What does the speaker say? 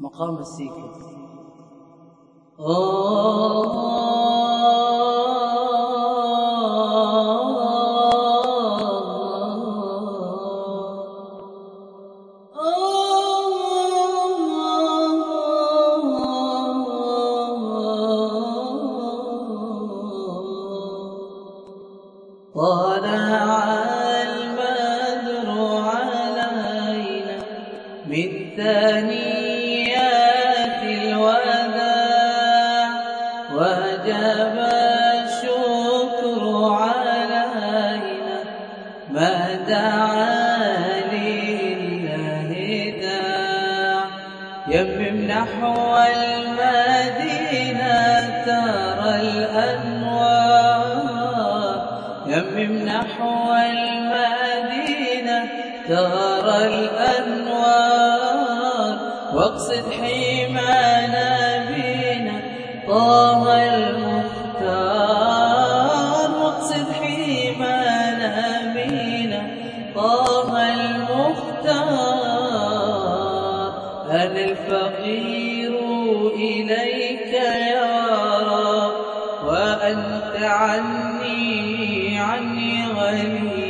مقام السيكت طلع البدر علينا من وجب الشكر علينا ما دعا لله داع. يمم نحو المدينة ترى الأنوار. يمم نحو المدينة ترى الأنوار. واقصد نبينا طه المختار واقصد حمى نبينا طه المختار أنا الفقير إليك يا رب وأنت عني عني غني.